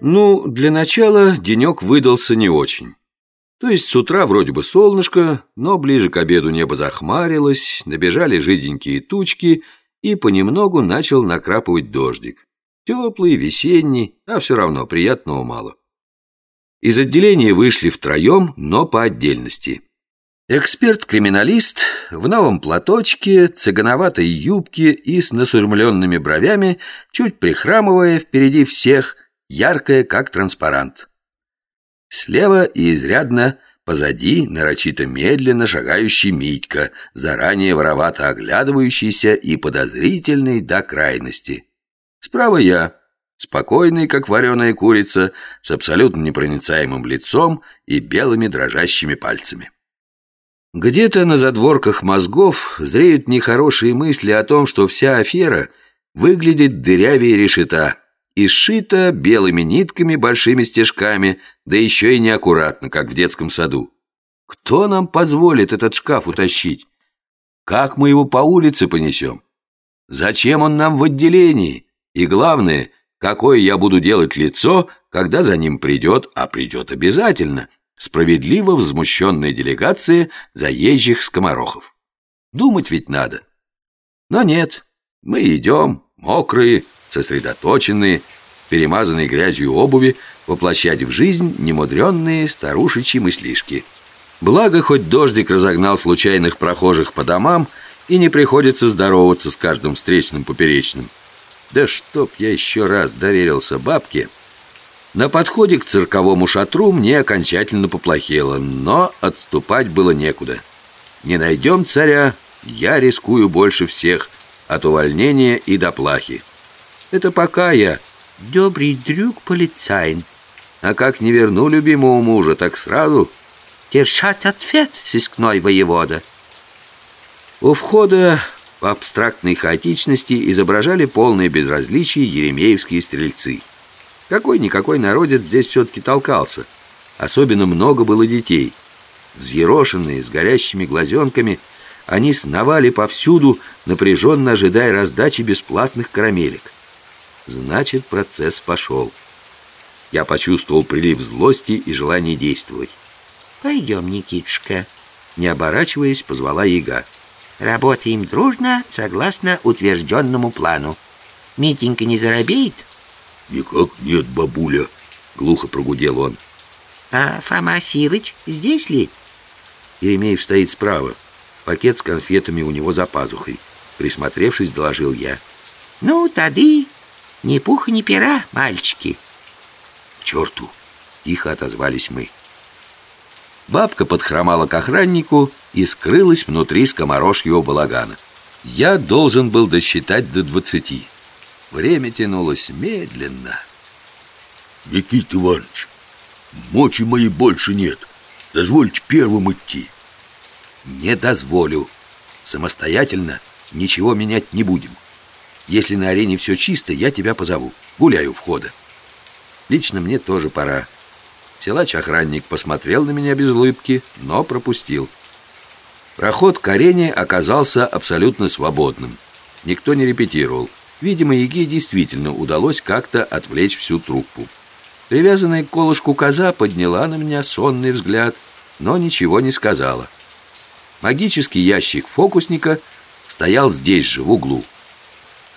Ну, для начала денек выдался не очень. То есть с утра вроде бы солнышко, но ближе к обеду небо захмарилось, набежали жиденькие тучки, и понемногу начал накрапывать дождик. Теплый, весенний, а все равно приятного мало. Из отделения вышли втроем, но по отдельности. Эксперт-криминалист в новом платочке, цыгановатой юбке и с насурмленными бровями, чуть прихрамывая впереди всех, яркая, как транспарант. Слева и изрядно позади нарочито медленно шагающий Митька, заранее воровато оглядывающийся и подозрительный до крайности. Справа я, спокойный, как вареная курица, с абсолютно непроницаемым лицом и белыми дрожащими пальцами. Где-то на задворках мозгов зреют нехорошие мысли о том, что вся афера выглядит дырявее решета и сшита белыми нитками, большими стежками, да еще и неаккуратно, как в детском саду. Кто нам позволит этот шкаф утащить? Как мы его по улице понесем? Зачем он нам в отделении? И главное, какое я буду делать лицо, когда за ним придет, а придет обязательно, справедливо возмущенная делегация заезжих скоморохов. Думать ведь надо. Но нет, мы идем, мокрые, сосредоточенные, перемазанные грязью обуви, воплощать в жизнь немудренные старушечьи мыслишки. Благо, хоть дождик разогнал случайных прохожих по домам, и не приходится здороваться с каждым встречным поперечным. Да чтоб я еще раз доверился бабке. На подходе к цирковому шатру мне окончательно поплохело, но отступать было некуда. Не найдем царя, я рискую больше всех от увольнения и до плахи. Это пока я добрый друг полицайн. А как не верну любимого мужа, так сразу держать ответ, сыскной воевода. У входа по абстрактной хаотичности изображали полное безразличие еремеевские стрельцы. Какой-никакой народец здесь все-таки толкался. Особенно много было детей. Взъерошенные, с горящими глазенками, они сновали повсюду, напряженно ожидая раздачи бесплатных карамелек. Значит, процесс пошел. Я почувствовал прилив злости и желание действовать. «Пойдем, Никитушка», — не оборачиваясь, позвала яга. «Работаем дружно, согласно утвержденному плану. Митенька не заробеет?» «Никак нет, бабуля», — глухо прогудел он. «А Фома Силыч здесь ли?» Еремеев стоит справа. Пакет с конфетами у него за пазухой. Присмотревшись, доложил я. «Ну, тады ни пуха, ни пера, мальчики. К черту! Тихо отозвались мы. Бабка подхромала к охраннику и скрылась внутри скоморожьего балагана. Я должен был досчитать до двадцати. Время тянулось медленно. Никита Иванович, мочи моей больше нет. Дозвольте первым идти. Не дозволю. Самостоятельно ничего менять не будем. Если на арене все чисто, я тебя позову. Гуляю у входа. Лично мне тоже пора. Силач-охранник посмотрел на меня без улыбки, но пропустил. Проход к арене оказался абсолютно свободным. Никто не репетировал. Видимо, Еге действительно удалось как-то отвлечь всю труппу. Привязанная к колышку коза подняла на меня сонный взгляд, но ничего не сказала. Магический ящик фокусника стоял здесь же, в углу.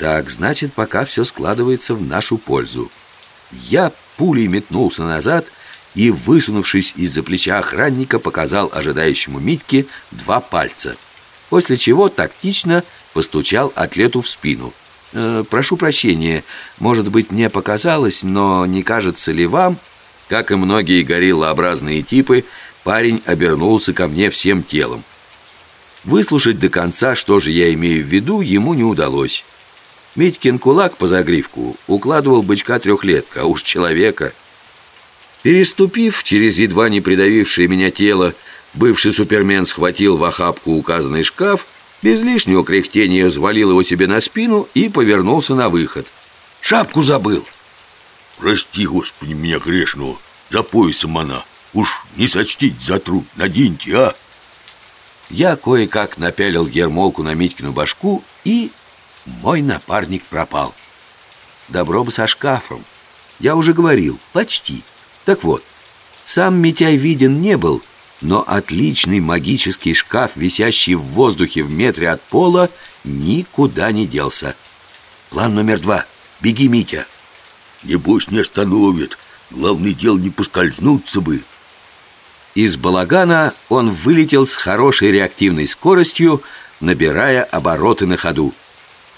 Так, значит, пока все складывается в нашу пользу. Я пулей метнулся назад и, высунувшись из-за плеча охранника, показал ожидающему Митьке два пальца. После чего тактично постучал атлету в спину. «Э, «Прошу прощения, может быть, мне показалось, но не кажется ли вам...» Как и многие гориллообразные типы, парень обернулся ко мне всем телом. Выслушать до конца, что же я имею в виду, ему не удалось. Митькин кулак по загривку укладывал бычка трехлетка, а уж человека. Переступив через едва не придавившее меня тело, бывший супермен схватил в охапку указанный шкаф, без лишнего кряхтения взвалил его себе на спину и повернулся на выход. «Шапку забыл!» «Прости, Господи, меня грешного, за поясом она. Уж не сочтите за труд, наденьте, а!» Я кое-как напялил ермолку на Митькину башку и мой напарник пропал. Добро бы со шкафом. Я уже говорил, почти. Так вот, сам Митяй виден не был, но отличный магический шкаф, висящий в воздухе в метре от пола, никуда не делся. План номер два. Беги, Митя. Небось не остановит. Главное дело не поскользнуться бы. Из балагана он вылетел с хорошей реактивной скоростью, набирая обороты на ходу.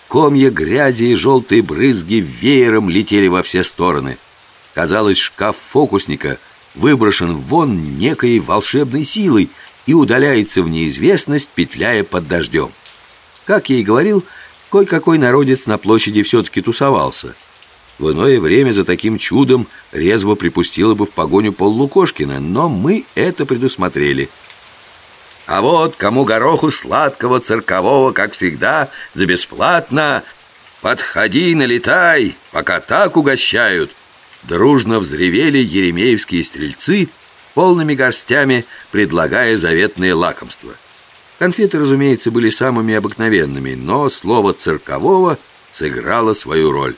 Комья грязи и желтые брызги веером летели во все стороны. Казалось, шкаф фокусника выброшен вон некой волшебной силой и удаляется в неизвестность, петляя под дождем. Как я и говорил, кое-какой народец на площади все-таки тусовался. В иное время за таким чудом резво припустила бы в погоню Пол Лукошкина, но мы это предусмотрели. А вот кому гороху сладкого циркового, как всегда, за бесплатно, подходи, налетай, пока так угощают. Дружно взревели еремеевские стрельцы, полными горстями предлагая заветные лакомства. Конфеты, разумеется, были самыми обыкновенными, но слово «циркового» сыграло свою роль.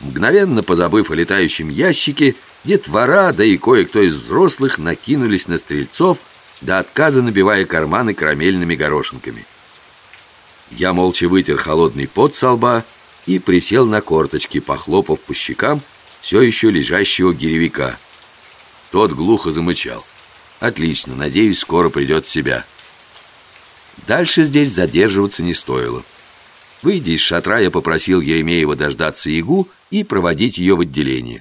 Мгновенно позабыв о летающем ящике, детвора, да и кое-кто из взрослых накинулись на стрельцов, до отказа набивая карманы карамельными горошинками. Я молча вытер холодный пот со лба и присел на корточки, похлопав по щекам все еще лежащего гиревика. Тот глухо замычал. «Отлично, надеюсь, скоро придет в себя». Дальше здесь задерживаться не стоило. Выйдя из шатра, я попросил Еремеева дождаться Ягу и проводить ее в отделение.